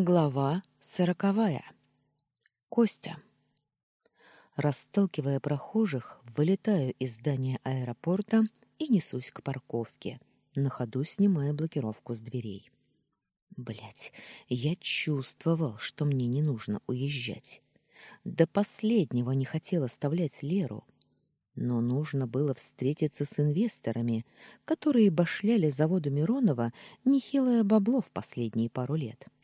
Глава сороковая. Костя. Расталкивая прохожих, вылетаю из здания аэропорта и несусь к парковке, на ходу снимая блокировку с дверей. Блять, я чувствовал, что мне не нужно уезжать. До последнего не хотел оставлять Леру, но нужно было встретиться с инвесторами, которые башляли заводу Миронова нехилое бабло в последние пару лет. —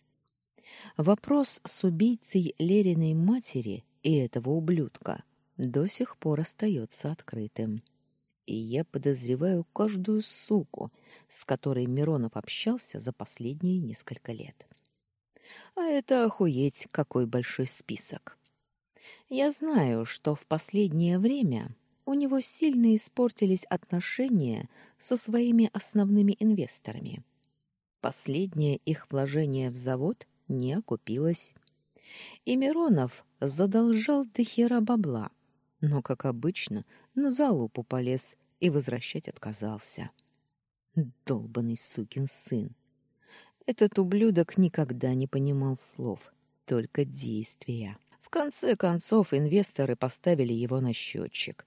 Вопрос с убийцей Лериной матери и этого ублюдка до сих пор остается открытым. И я подозреваю каждую суку, с которой Миронов общался за последние несколько лет. А это охуеть какой большой список. Я знаю, что в последнее время у него сильно испортились отношения со своими основными инвесторами. Последнее их вложение в завод не окупилась. И Миронов задолжал до хера бабла, но, как обычно, на залупу полез и возвращать отказался. Долбанный сукин сын. Этот ублюдок никогда не понимал слов, только действия. В конце концов инвесторы поставили его на счетчик.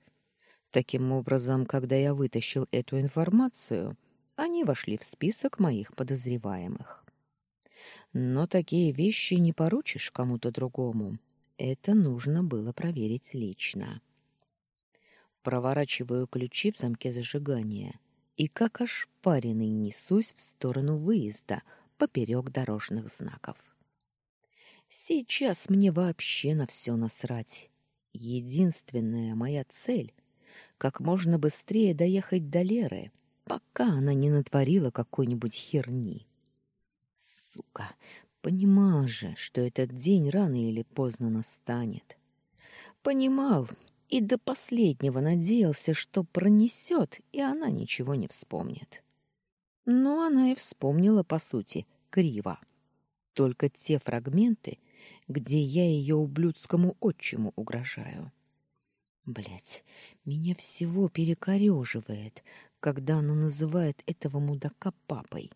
Таким образом, когда я вытащил эту информацию, они вошли в список моих подозреваемых. Но такие вещи не поручишь кому-то другому. Это нужно было проверить лично. Проворачиваю ключи в замке зажигания и как ошпаренный несусь в сторону выезда поперек дорожных знаков. Сейчас мне вообще на все насрать. Единственная моя цель — как можно быстрее доехать до Леры, пока она не натворила какой-нибудь херни сука. Понимал же, что этот день рано или поздно настанет. Понимал и до последнего надеялся, что пронесет, и она ничего не вспомнит. Но она и вспомнила, по сути, криво. Только те фрагменты, где я ее ублюдскому отчиму угрожаю. Блять, меня всего перекореживает, когда она называет этого мудака папой.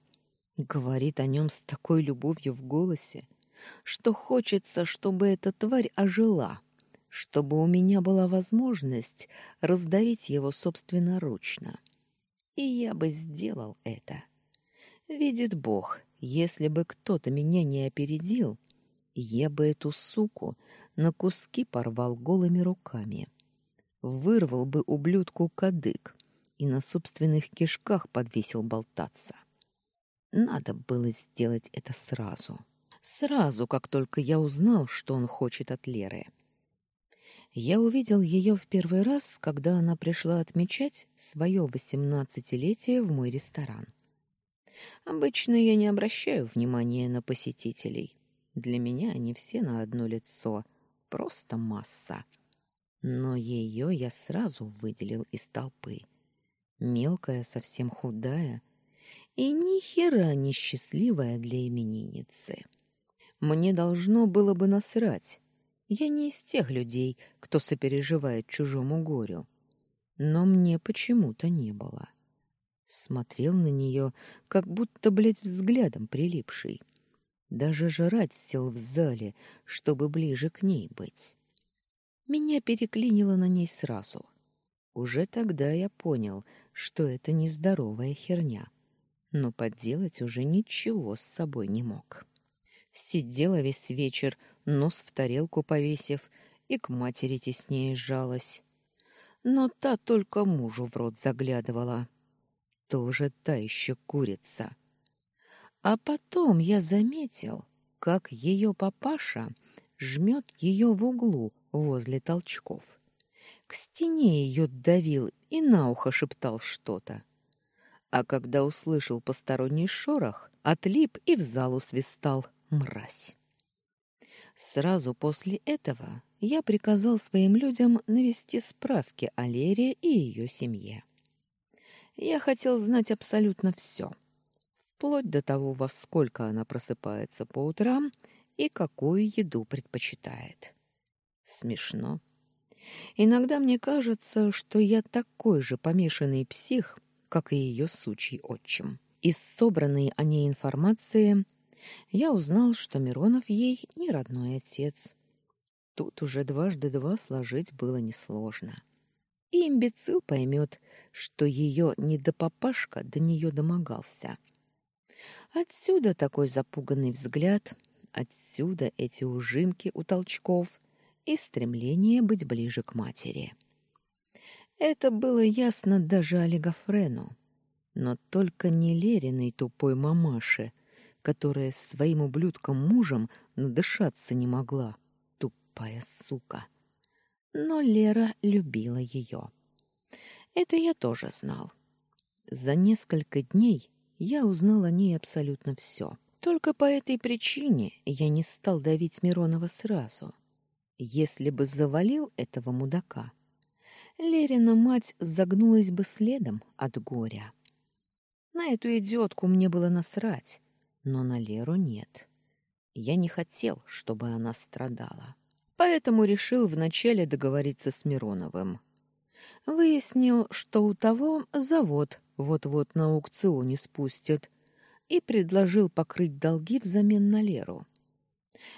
Говорит о нем с такой любовью в голосе, что хочется, чтобы эта тварь ожила, чтобы у меня была возможность раздавить его собственноручно. И я бы сделал это. Видит Бог, если бы кто-то меня не опередил, я бы эту суку на куски порвал голыми руками. Вырвал бы ублюдку кадык и на собственных кишках подвесил болтаться. Надо было сделать это сразу. Сразу, как только я узнал, что он хочет от Леры. Я увидел ее в первый раз, когда она пришла отмечать свое восемнадцатилетие в мой ресторан. Обычно я не обращаю внимания на посетителей. Для меня они все на одно лицо, просто масса. Но ее я сразу выделил из толпы. Мелкая, совсем худая, и ни хера не счастливая для именинницы. Мне должно было бы насрать. Я не из тех людей, кто сопереживает чужому горю. Но мне почему-то не было. Смотрел на нее, как будто, блядь, взглядом прилипший. Даже жрать сел в зале, чтобы ближе к ней быть. Меня переклинило на ней сразу. Уже тогда я понял, что это нездоровая херня но поделать уже ничего с собой не мог. Сидела весь вечер, нос в тарелку повесив, и к матери теснее сжалась. Но та только мужу в рот заглядывала. Тоже та еще курица. А потом я заметил, как ее папаша жмет ее в углу возле толчков. К стене ее давил и на ухо шептал что-то а когда услышал посторонний шорох, отлип и в залу свистал мразь. Сразу после этого я приказал своим людям навести справки о Лере и ее семье. Я хотел знать абсолютно все, вплоть до того, во сколько она просыпается по утрам и какую еду предпочитает. Смешно. Иногда мне кажется, что я такой же помешанный псих, как и ее сучий отчим. Из собранной о ней информации Я узнал, что Миронов ей не родной отец. Тут уже дважды два сложить было несложно. И имбецил поймет, что ее недопапашка до нее домогался. Отсюда такой запуганный взгляд, отсюда эти ужимки у толчков и стремление быть ближе к матери. Это было ясно даже Олегофрену, но только не Лериной тупой мамаше, которая своим ублюдком-мужем надышаться не могла. Тупая сука. Но Лера любила ее. Это я тоже знал. За несколько дней я узнал о ней абсолютно все. Только по этой причине я не стал давить Миронова сразу. Если бы завалил этого мудака, Лерина мать загнулась бы следом от горя. На эту идиотку мне было насрать, но на Леру нет. Я не хотел, чтобы она страдала. Поэтому решил вначале договориться с Мироновым. Выяснил, что у того завод вот-вот на аукционе спустят, и предложил покрыть долги взамен на Леру.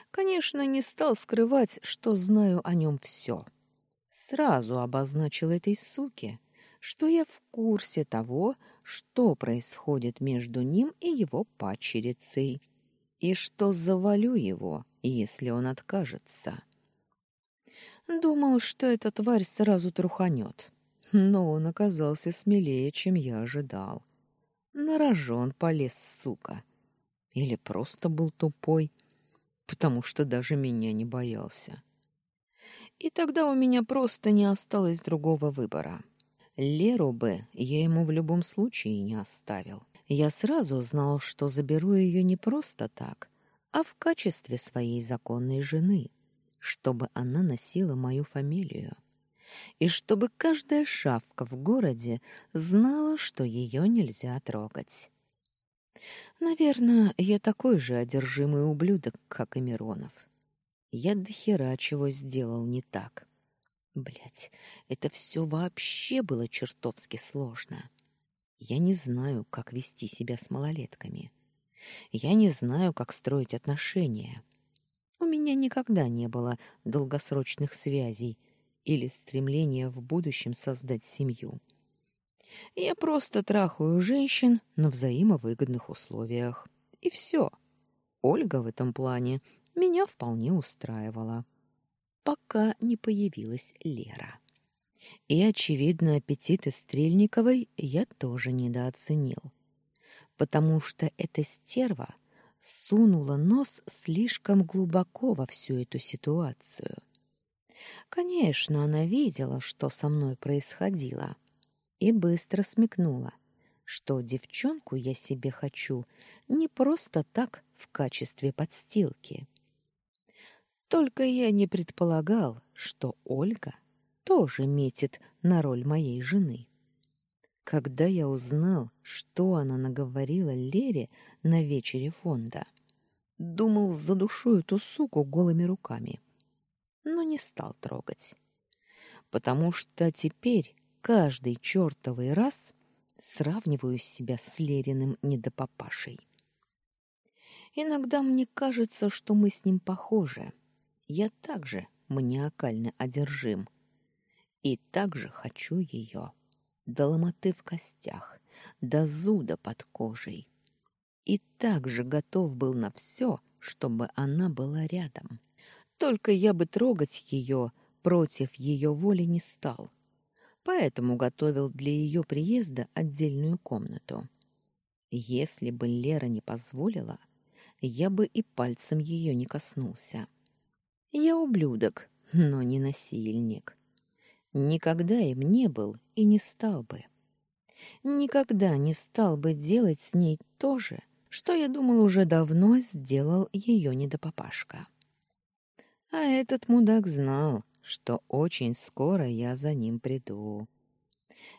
Конечно, не стал скрывать, что знаю о нем все. Сразу обозначил этой суке, что я в курсе того, что происходит между ним и его падчерицей, и что завалю его, если он откажется. Думал, что эта тварь сразу труханет но он оказался смелее, чем я ожидал. На рожон полез, сука. Или просто был тупой, потому что даже меня не боялся. И тогда у меня просто не осталось другого выбора. Леру бы я ему в любом случае не оставил. Я сразу знал, что заберу ее не просто так, а в качестве своей законной жены, чтобы она носила мою фамилию и чтобы каждая шавка в городе знала, что ее нельзя трогать. Наверное, я такой же одержимый ублюдок, как и Миронов. Я до хера чего сделал не так. Блять, это все вообще было чертовски сложно. Я не знаю, как вести себя с малолетками. Я не знаю, как строить отношения. У меня никогда не было долгосрочных связей, или стремление в будущем создать семью. Я просто трахаю женщин на взаимовыгодных условиях. И все. Ольга в этом плане меня вполне устраивала. Пока не появилась Лера. И, очевидно, аппетиты Стрельниковой я тоже недооценил. Потому что эта стерва сунула нос слишком глубоко во всю эту ситуацию — Конечно, она видела, что со мной происходило, и быстро смекнула, что девчонку я себе хочу не просто так в качестве подстилки. Только я не предполагал, что Ольга тоже метит на роль моей жены. Когда я узнал, что она наговорила Лере на вечере фонда, думал, задушу эту суку голыми руками но не стал трогать. Потому что теперь каждый чертовый раз сравниваю себя с Лериным недопапашей. Иногда мне кажется, что мы с ним похожи. Я также маниакально одержим. И также хочу ее. До ломоты в костях, до зуда под кожей. И также готов был на все, чтобы она была рядом. Только я бы трогать ее против ее воли не стал. Поэтому готовил для ее приезда отдельную комнату. Если бы Лера не позволила, я бы и пальцем ее не коснулся. Я ублюдок, но не насильник. Никогда им не был и не стал бы. Никогда не стал бы делать с ней то же, что я думал уже давно сделал ее недопапашка. А этот мудак знал, что очень скоро я за ним приду.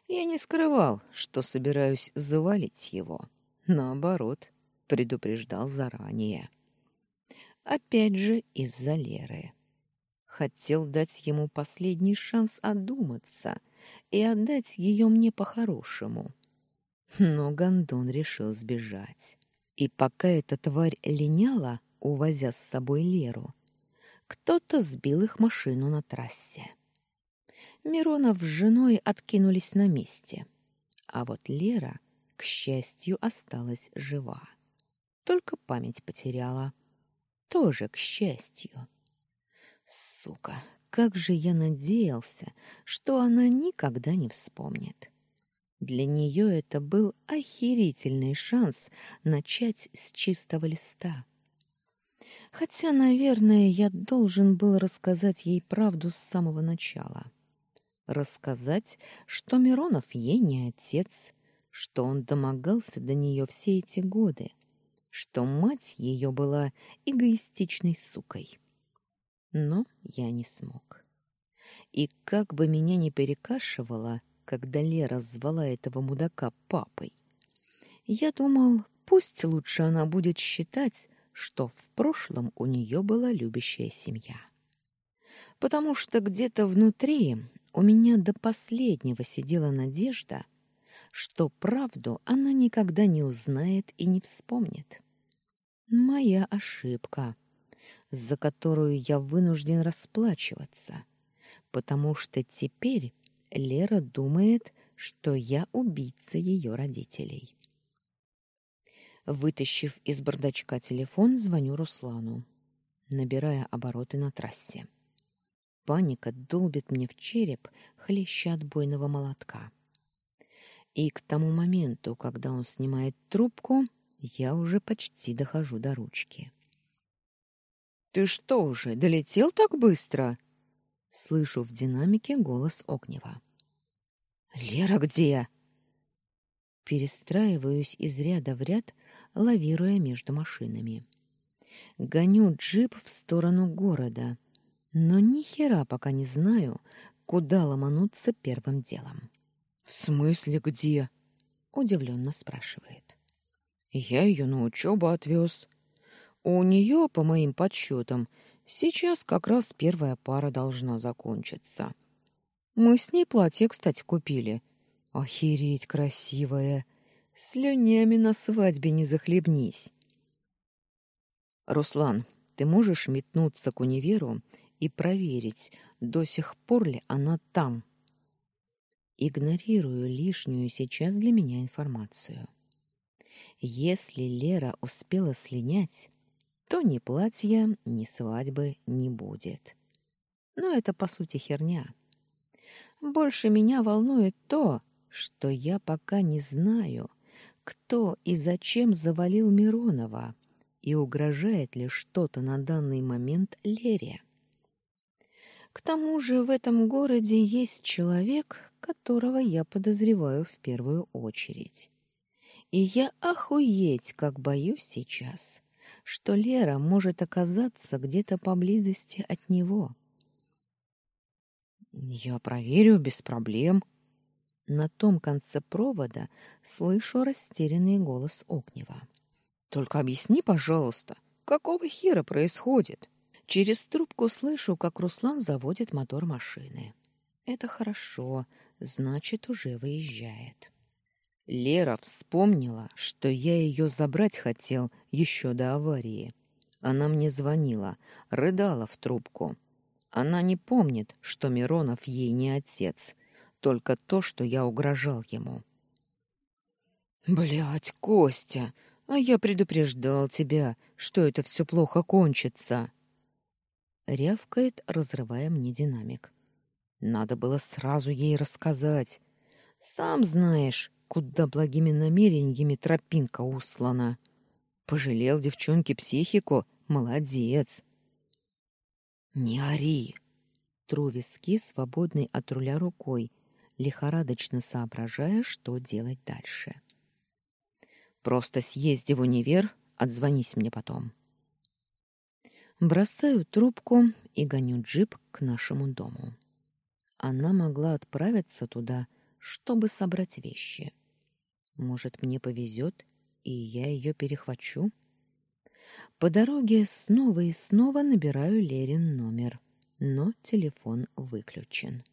Я не скрывал, что собираюсь завалить его. Наоборот, предупреждал заранее. Опять же из-за Леры. Хотел дать ему последний шанс одуматься и отдать ее мне по-хорошему. Но Гандон решил сбежать. И пока эта тварь линяла, увозя с собой Леру, кто-то сбил их машину на трассе. Миронов с женой откинулись на месте, а вот Лера, к счастью, осталась жива. Только память потеряла. Тоже к счастью. Сука, как же я надеялся, что она никогда не вспомнит. Для нее это был охерительный шанс начать с чистого листа. Хотя, наверное, я должен был рассказать ей правду с самого начала. Рассказать, что Миронов ей не отец, что он домогался до нее все эти годы, что мать ее была эгоистичной сукой. Но я не смог. И как бы меня ни перекашивало, когда Лера звала этого мудака папой, я думал, пусть лучше она будет считать, что в прошлом у нее была любящая семья. Потому что где-то внутри у меня до последнего сидела надежда, что правду она никогда не узнает и не вспомнит. Моя ошибка, за которую я вынужден расплачиваться, потому что теперь Лера думает, что я убийца ее родителей. Вытащив из бардачка телефон, звоню Руслану, набирая обороты на трассе. Паника долбит мне в череп хлеща отбойного молотка. И к тому моменту, когда он снимает трубку, я уже почти дохожу до ручки. «Ты что уже, долетел так быстро?» Слышу в динамике голос Огнева. «Лера где?» Перестраиваюсь из ряда в ряд, лавируя между машинами. Гоню джип в сторону города, но ни хера пока не знаю, куда ломануться первым делом. В смысле где? удивленно спрашивает. Я ее на учебу отвез. У нее, по моим подсчетам, сейчас как раз первая пара должна закончиться. Мы с ней платье, кстати, купили. Охереть красивое. Слюнями на свадьбе не захлебнись. Руслан, ты можешь метнуться к универу и проверить, до сих пор ли она там? Игнорирую лишнюю сейчас для меня информацию. Если Лера успела слинять, то ни платья, ни свадьбы не будет. Но это по сути херня. Больше меня волнует то, что я пока не знаю, кто и зачем завалил Миронова и угрожает ли что-то на данный момент Лере. К тому же в этом городе есть человек, которого я подозреваю в первую очередь. И я охуеть, как боюсь сейчас, что Лера может оказаться где-то поблизости от него. Я проверю без проблем, на том конце провода слышу растерянный голос Огнева. Только объясни, пожалуйста, какого хера происходит? Через трубку слышу, как Руслан заводит мотор машины. Это хорошо, значит, уже выезжает. Лера вспомнила, что я ее забрать хотел еще до аварии. Она мне звонила, рыдала в трубку. Она не помнит, что Миронов ей не отец, только то, что я угрожал ему. Блять, Костя, а я предупреждал тебя, что это все плохо кончится. Рявкает, разрывая мне динамик. Надо было сразу ей рассказать. Сам знаешь, куда благими намерениями тропинка услана. Пожалел девчонке психику, молодец. Не ори. Тру виски, свободной от руля рукой, лихорадочно соображая, что делать дальше. Просто съезди в универ, отзвонись мне потом. Бросаю трубку и гоню джип к нашему дому. Она могла отправиться туда, чтобы собрать вещи. Может, мне повезет, и я ее перехвачу? По дороге снова и снова набираю Лерин номер, но телефон выключен.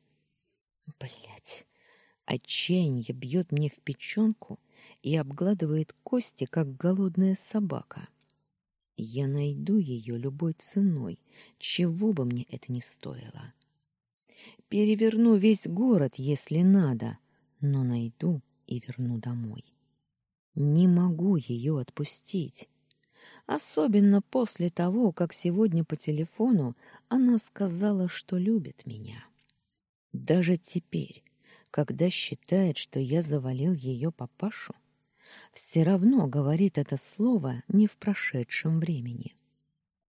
Блять. Отчаяние бьет мне в печенку, и обгладывает кости, как голодная собака. Я найду ее любой ценой, чего бы мне это ни стоило. Переверну весь город, если надо, но найду и верну домой. Не могу ее отпустить. Особенно после того, как сегодня по телефону она сказала, что любит меня. Даже теперь, когда считает, что я завалил ее папашу, все равно говорит это слово не в прошедшем времени.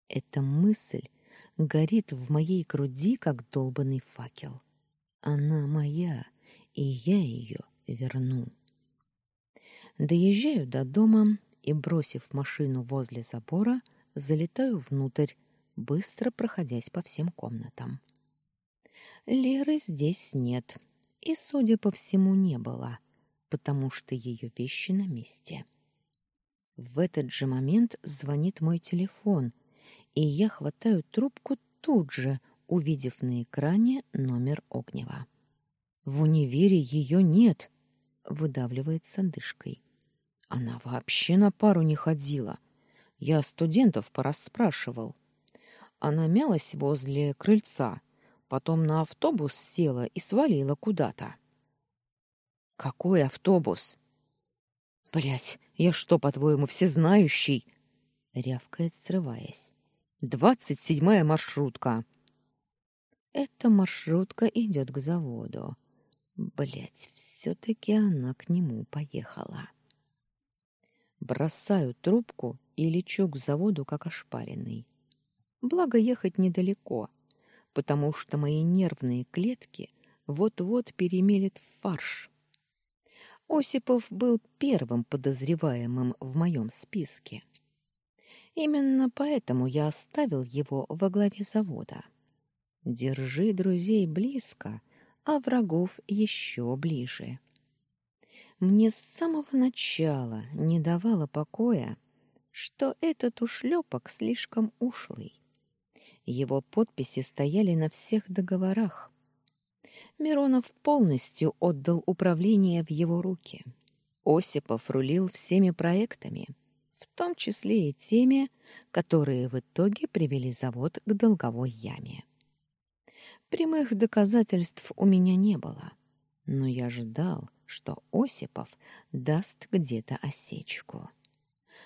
Эта мысль горит в моей груди, как долбанный факел. Она моя, и я ее верну. Доезжаю до дома и, бросив машину возле забора, залетаю внутрь, быстро проходясь по всем комнатам. Леры здесь нет, и, судя по всему, не было, потому что ее вещи на месте. В этот же момент звонит мой телефон, и я хватаю трубку тут же, увидев на экране номер Огнева. В универе ее нет, выдавливает с одышкой. Она вообще на пару не ходила. Я студентов порасспрашивал. Она мялась возле крыльца, потом на автобус села и свалила куда-то. Какой автобус? Блять, я что, по-твоему, всезнающий? рявкает, срываясь. Двадцать седьмая маршрутка. Эта маршрутка идет к заводу. Блять, все таки она к нему поехала. Бросаю трубку и лечу к заводу как ошпаренный. Благо ехать недалеко, потому что мои нервные клетки вот-вот перемелет в фарш. Осипов был первым подозреваемым в моем списке. Именно поэтому я оставил его во главе завода. Держи друзей близко, а врагов еще ближе. Мне с самого начала не давало покоя, что этот ушлепок слишком ушлый. Его подписи стояли на всех договорах. Миронов полностью отдал управление в его руки. Осипов рулил всеми проектами, в том числе и теми, которые в итоге привели завод к долговой яме. Прямых доказательств у меня не было, но я ждал, что Осипов даст где-то осечку.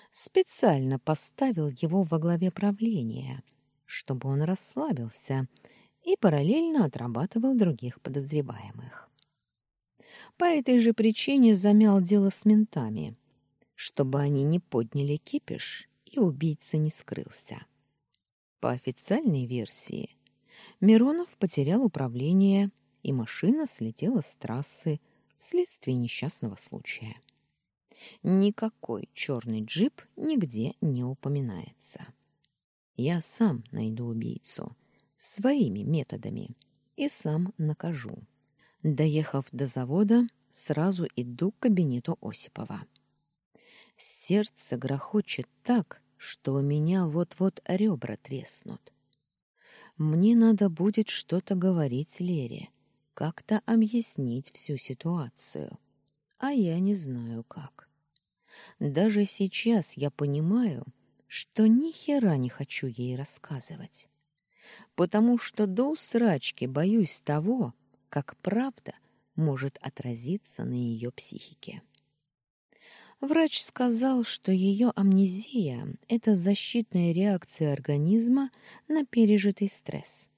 Специально поставил его во главе правления, чтобы он расслабился и параллельно отрабатывал других подозреваемых. По этой же причине замял дело с ментами, чтобы они не подняли кипиш и убийца не скрылся. По официальной версии, Миронов потерял управление, и машина слетела с трассы вследствие несчастного случая. Никакой черный джип нигде не упоминается. Я сам найду убийцу своими методами и сам накажу. Доехав до завода, сразу иду к кабинету Осипова. Сердце грохочет так, что у меня вот-вот ребра треснут. Мне надо будет что-то говорить Лере, как-то объяснить всю ситуацию. А я не знаю как. Даже сейчас я понимаю, что ни хера не хочу ей рассказывать. Потому что до усрачки боюсь того, как правда может отразиться на ее психике. Врач сказал, что ее амнезия — это защитная реакция организма на пережитый стресс.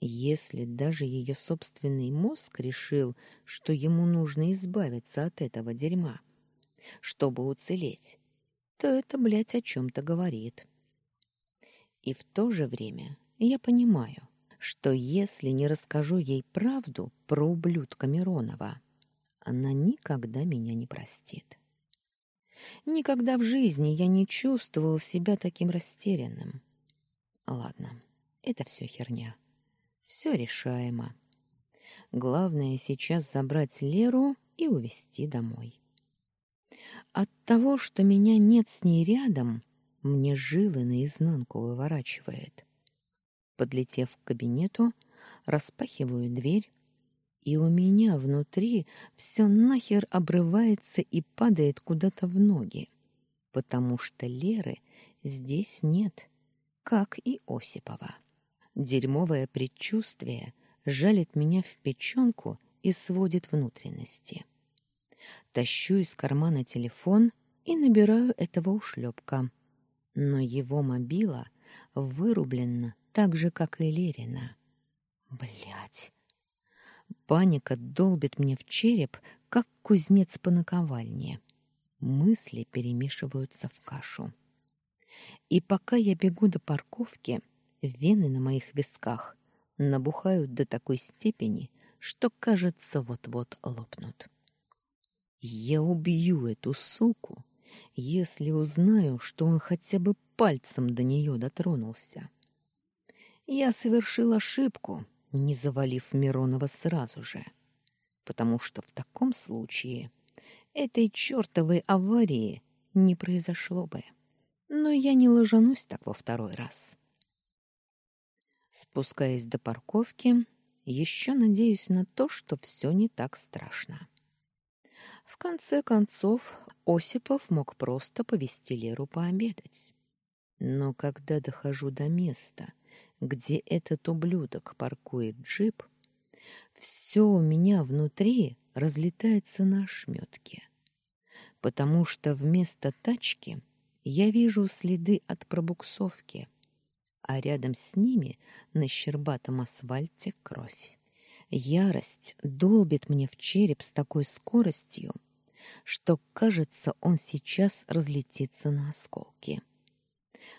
Если даже ее собственный мозг решил, что ему нужно избавиться от этого дерьма, чтобы уцелеть, то это, блядь, о чем-то говорит. И в то же время я понимаю, что если не расскажу ей правду про ублюдка Миронова, она никогда меня не простит. Никогда в жизни я не чувствовал себя таким растерянным. Ладно, это все херня. Все решаемо. Главное сейчас забрать Леру и увезти домой. От того, что меня нет с ней рядом, мне жилы наизнанку выворачивает. Подлетев к кабинету, распахиваю дверь И у меня внутри все нахер обрывается и падает куда-то в ноги, потому что Леры здесь нет, как и Осипова. Дерьмовое предчувствие жалит меня в печенку и сводит внутренности. Тащу из кармана телефон и набираю этого ушлепка. Но его мобила вырублена так же, как и Лерина. Блять. Паника долбит мне в череп, как кузнец по наковальне. Мысли перемешиваются в кашу. И пока я бегу до парковки, вены на моих висках набухают до такой степени, что, кажется, вот-вот лопнут. Я убью эту суку, если узнаю, что он хотя бы пальцем до нее дотронулся. Я совершил ошибку, не завалив Миронова сразу же, потому что в таком случае этой чертовой аварии не произошло бы. Но я не ложанусь так во второй раз. Спускаясь до парковки, еще надеюсь на то, что все не так страшно. В конце концов, Осипов мог просто повести Леру пообедать. Но когда дохожу до места, где этот ублюдок паркует джип, все у меня внутри разлетается на ошметки, потому что вместо тачки я вижу следы от пробуксовки, а рядом с ними на щербатом асфальте кровь. Ярость долбит мне в череп с такой скоростью, что, кажется, он сейчас разлетится на осколки.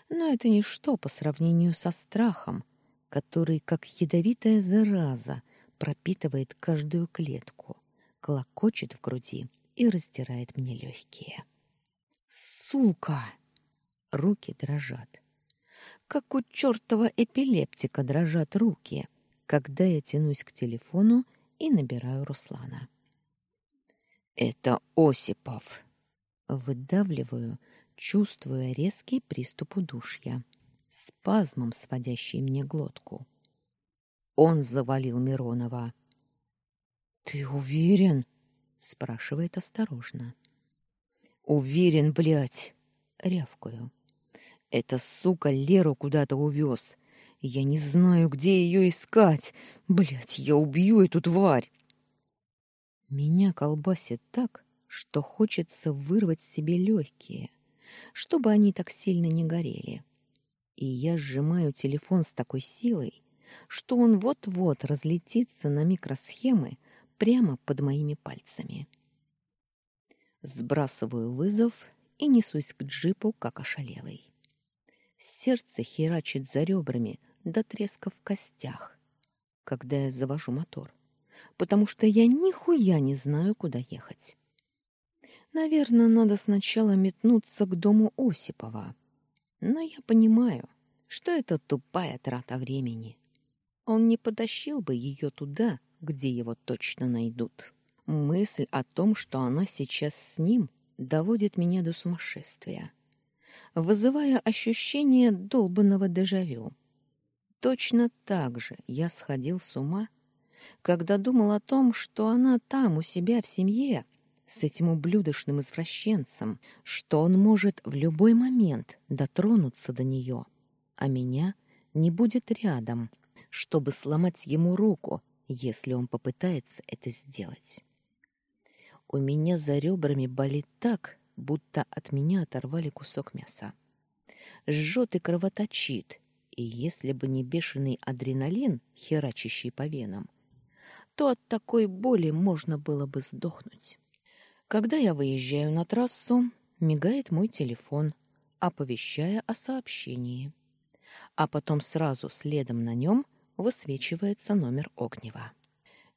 Но это ничто по сравнению со страхом, который, как ядовитая зараза, пропитывает каждую клетку, клокочет в груди и раздирает мне легкие. «Сука!» Руки дрожат. Как у чертова эпилептика дрожат руки — когда я тянусь к телефону и набираю Руслана. Это Осипов. Выдавливаю, чувствуя резкий приступ удушья, спазмом сводящий мне глотку. Он завалил Миронова. Ты уверен? спрашивает осторожно. Уверен, блядь, рявкаю. Эта сука Леру куда-то увез. Я не знаю, где ее искать. Блядь, я убью эту тварь. Меня колбасит так, что хочется вырвать себе легкие, чтобы они так сильно не горели. И я сжимаю телефон с такой силой, что он вот-вот разлетится на микросхемы прямо под моими пальцами. Сбрасываю вызов и несусь к джипу, как ошалелый. Сердце херачит за ребрами, до треска в костях, когда я завожу мотор, потому что я нихуя не знаю, куда ехать. Наверное, надо сначала метнуться к дому Осипова. Но я понимаю, что это тупая трата времени. Он не потащил бы ее туда, где его точно найдут. Мысль о том, что она сейчас с ним, доводит меня до сумасшествия, вызывая ощущение долбанного дежавю. Точно так же я сходил с ума, когда думал о том, что она там у себя в семье с этим ублюдочным извращенцем, что он может в любой момент дотронуться до нее, а меня не будет рядом, чтобы сломать ему руку, если он попытается это сделать. У меня за ребрами болит так, будто от меня оторвали кусок мяса. Жжет и кровоточит, и если бы не бешеный адреналин, херачащий по венам, то от такой боли можно было бы сдохнуть. Когда я выезжаю на трассу, мигает мой телефон, оповещая о сообщении. А потом сразу следом на нем высвечивается номер Огнева.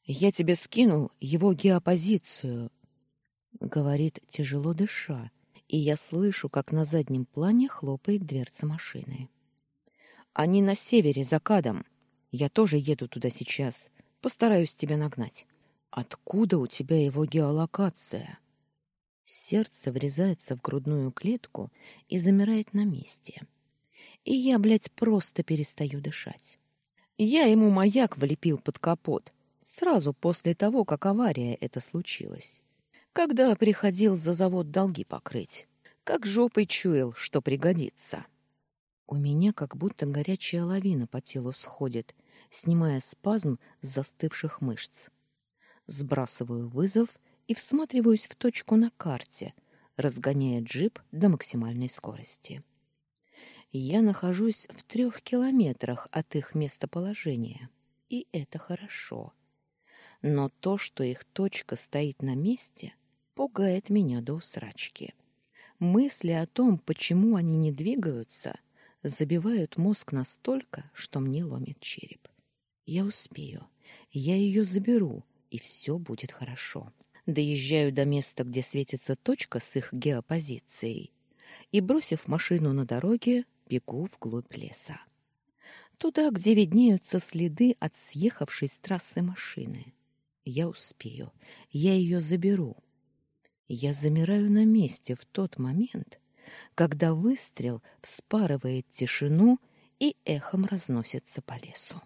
«Я тебе скинул его геопозицию», — говорит, тяжело дыша, и я слышу, как на заднем плане хлопает дверца машины. Они на севере, за Кадом. Я тоже еду туда сейчас. Постараюсь тебя нагнать. Откуда у тебя его геолокация? Сердце врезается в грудную клетку и замирает на месте. И я, блядь, просто перестаю дышать. Я ему маяк влепил под капот. сразу после того, как авария это случилась. Когда приходил за завод долги покрыть, как жопой чуял, что пригодится. У меня как будто горячая лавина по телу сходит, снимая спазм с застывших мышц. Сбрасываю вызов и всматриваюсь в точку на карте, разгоняя джип до максимальной скорости. Я нахожусь в трех километрах от их местоположения, и это хорошо. Но то, что их точка стоит на месте, пугает меня до усрачки. Мысли о том, почему они не двигаются, забивают мозг настолько, что мне ломит череп. Я успею. Я ее заберу, и все будет хорошо. Доезжаю до места, где светится точка с их геопозицией, и, бросив машину на дороге, бегу вглубь леса. Туда, где виднеются следы от съехавшей с трассы машины. Я успею. Я ее заберу. Я замираю на месте в тот момент, когда выстрел вспарывает тишину и эхом разносится по лесу.